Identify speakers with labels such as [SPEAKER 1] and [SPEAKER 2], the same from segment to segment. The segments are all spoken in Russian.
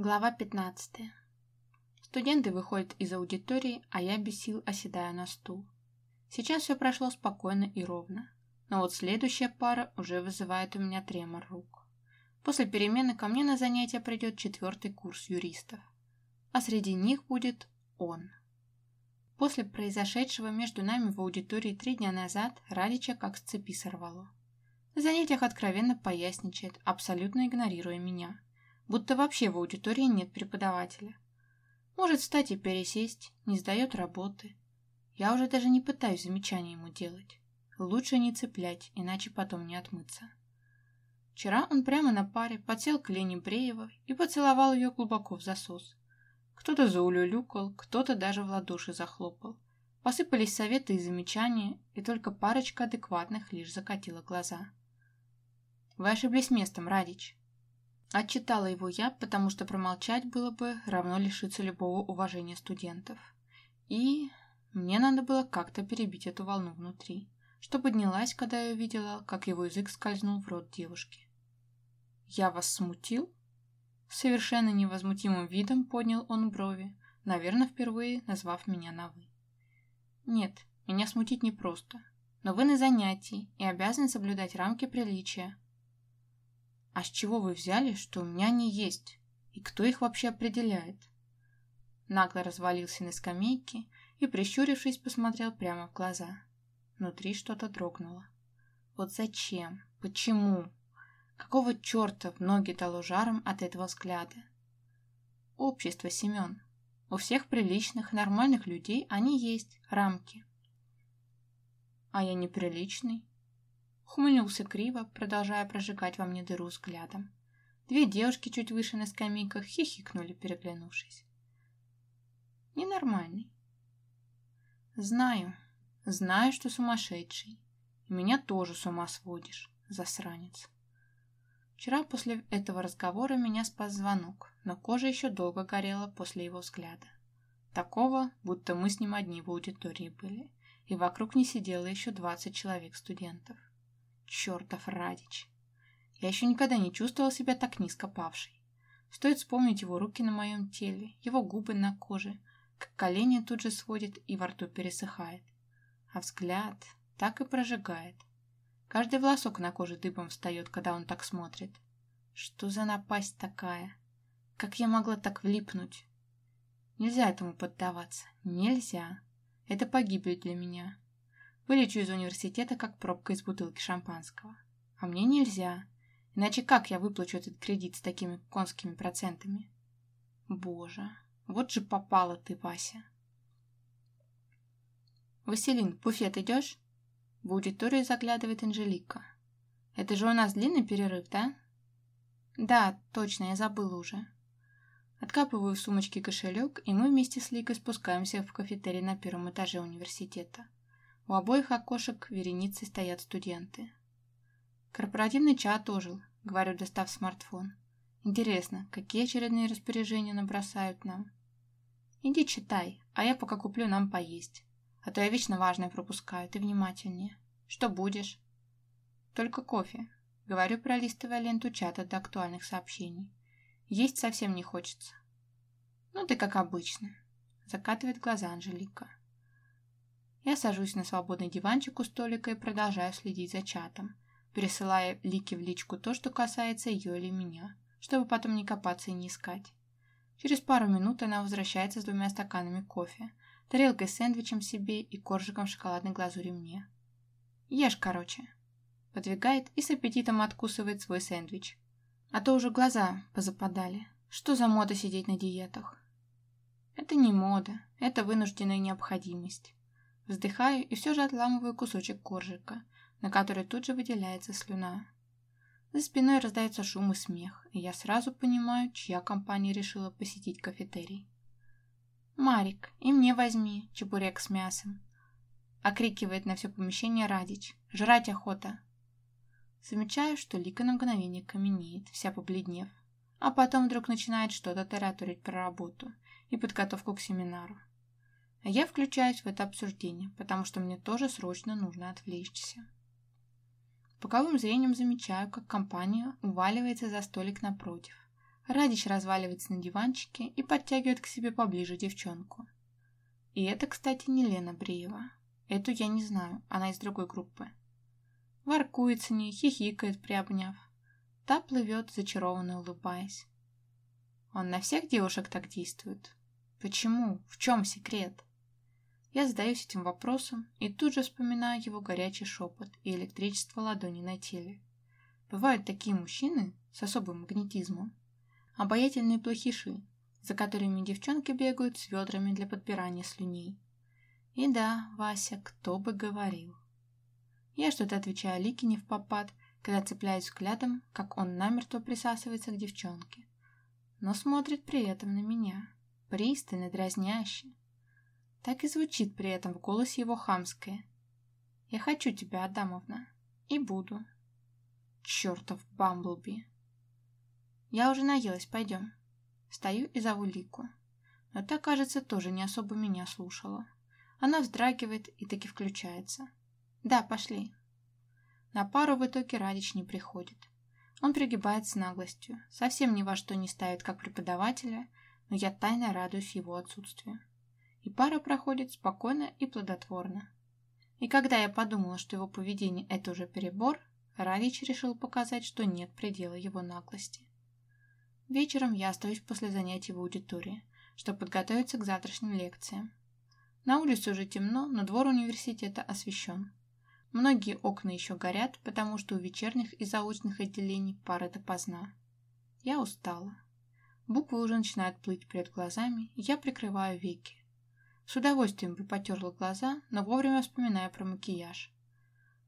[SPEAKER 1] Глава 15. Студенты выходят из аудитории, а я без сил оседаю на стул. Сейчас все прошло спокойно и ровно, но вот следующая пара уже вызывает у меня тремор рук. После перемены ко мне на занятия придет четвертый курс юристов, а среди них будет он. После произошедшего между нами в аудитории три дня назад Радича как с цепи сорвало. На занятиях откровенно поясничает, абсолютно игнорируя меня – будто вообще в аудитории нет преподавателя. Может встать и пересесть, не сдает работы. Я уже даже не пытаюсь замечания ему делать. Лучше не цеплять, иначе потом не отмыться. Вчера он прямо на паре подсел к Лене Бреева и поцеловал ее глубоко в засос. Кто-то заулюлюкал, кто-то даже в ладоши захлопал. Посыпались советы и замечания, и только парочка адекватных лишь закатила глаза. «Вы ошиблись местом, Радич», Отчитала его я, потому что промолчать было бы равно лишиться любого уважения студентов. И мне надо было как-то перебить эту волну внутри, что поднялась, когда я увидела, как его язык скользнул в рот девушки. «Я вас смутил?» Совершенно невозмутимым видом поднял он брови, наверное, впервые назвав меня на «вы». «Нет, меня смутить непросто, но вы на занятии и обязаны соблюдать рамки приличия, «А с чего вы взяли, что у меня они есть? И кто их вообще определяет?» Нагло развалился на скамейке и, прищурившись, посмотрел прямо в глаза. Внутри что-то дрогнуло. «Вот зачем? Почему? Какого черта в ноги дало жаром от этого взгляда?» «Общество, Семен. У всех приличных, нормальных людей они есть, рамки». «А я неприличный?» Хмыльнулся криво, продолжая прожигать во мне дыру взглядом. Две девушки чуть выше на скамейках хихикнули, переглянувшись. Ненормальный. Знаю, знаю, что сумасшедший. Меня тоже с ума сводишь, засранец. Вчера после этого разговора меня спас звонок, но кожа еще долго горела после его взгляда. Такого, будто мы с ним одни в аудитории были, и вокруг не сидело еще двадцать человек студентов. Чертов Радич. Я еще никогда не чувствовал себя так низко павшей. Стоит вспомнить его руки на моем теле, его губы на коже, как колени тут же сводит и во рту пересыхает. А взгляд так и прожигает. Каждый волосок на коже дыбом встает, когда он так смотрит. Что за напасть такая? Как я могла так влипнуть? Нельзя этому поддаваться. Нельзя. Это погибель для меня. Вылечу из университета, как пробка из бутылки шампанского. А мне нельзя. Иначе как я выплачу этот кредит с такими конскими процентами? Боже, вот же попала ты, Вася. Василин, буфет идешь? В аудиторию заглядывает Анжелика. Это же у нас длинный перерыв, да? Да, точно, я забыла уже. Откапываю в сумочке кошелек, и мы вместе с Ликой спускаемся в кафетерий на первом этаже университета. У обоих окошек вереницы стоят студенты. Корпоративный чат ожил, говорю, достав смартфон. Интересно, какие очередные распоряжения набросают нам? Иди читай, а я пока куплю нам поесть. А то я вечно важное пропускаю, ты внимательнее. Что будешь? Только кофе. Говорю, пролистывая ленту чата до актуальных сообщений. Есть совсем не хочется. Ну ты как обычно. Закатывает глаза Анжелика. Я сажусь на свободный диванчик у столика и продолжаю следить за чатом, пересылая Лике в личку то, что касается ее или меня, чтобы потом не копаться и не искать. Через пару минут она возвращается с двумя стаканами кофе, тарелкой с сэндвичем себе и коржиком шоколадной глазури мне. Ешь, короче. Подвигает и с аппетитом откусывает свой сэндвич. А то уже глаза позападали. Что за мода сидеть на диетах? Это не мода, это вынужденная необходимость. Вздыхаю и все же отламываю кусочек коржика, на который тут же выделяется слюна. За спиной раздается шум и смех, и я сразу понимаю, чья компания решила посетить кафетерий. «Марик, и мне возьми чебурек с мясом!» Окрикивает на все помещение Радич. «Жрать охота!» Замечаю, что Лика на мгновение каменеет, вся побледнев, а потом вдруг начинает что-то тараторить про работу и подготовку к семинару. А я включаюсь в это обсуждение, потому что мне тоже срочно нужно отвлечься. Боковым зрением замечаю, как компания уваливается за столик напротив. Радич разваливается на диванчике и подтягивает к себе поближе девчонку. И это, кстати, не Лена Бреева. Эту я не знаю, она из другой группы. Воркует с хихикает, приобняв. Та плывет, зачарованно улыбаясь. Он на всех девушек так действует? Почему? В чем секрет? Я задаюсь этим вопросом и тут же вспоминаю его горячий шепот и электричество ладони на теле. Бывают такие мужчины с особым магнетизмом. Обаятельные плохиши, за которыми девчонки бегают с ведрами для подбирания слюней. И да, Вася, кто бы говорил. Я что-то отвечаю Лике не в попад, когда цепляюсь взглядом, как он намертво присасывается к девчонке. Но смотрит при этом на меня. Пристально, дразняще. Так и звучит при этом в голосе его хамское. «Я хочу тебя, Адамовна. И буду». Чертов Бамблби. Я уже наелась, пойдем. Стою и зову Лику. Но та, кажется, тоже не особо меня слушала. Она вздрагивает и таки включается. Да, пошли. На пару в итоге Радич не приходит. Он пригибает с наглостью, совсем ни во что не ставит как преподавателя, но я тайно радуюсь его отсутствию. И пара проходит спокойно и плодотворно. И когда я подумала, что его поведение – это уже перебор, Радич решил показать, что нет предела его наглости. Вечером я остаюсь после занятий в аудитории, чтобы подготовиться к завтрашним лекциям. На улице уже темно, но двор университета освещен. Многие окна еще горят, потому что у вечерних и заочных отделений пара допоздна. Я устала. Буквы уже начинают плыть перед глазами, я прикрываю веки. С удовольствием бы потерла глаза, но вовремя вспоминаю про макияж.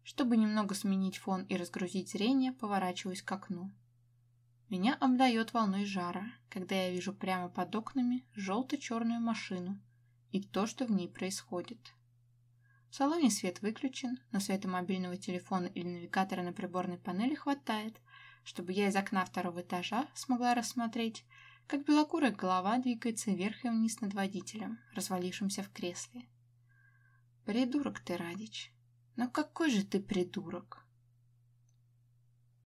[SPEAKER 1] Чтобы немного сменить фон и разгрузить зрение, поворачиваюсь к окну. Меня обдает волной жара, когда я вижу прямо под окнами желто-черную машину и то, что в ней происходит. В салоне свет выключен, но света мобильного телефона или навигатора на приборной панели хватает, чтобы я из окна второго этажа смогла рассмотреть, как белокурая голова двигается вверх и вниз над водителем, развалившимся в кресле. Придурок ты, Радич. Но какой же ты придурок!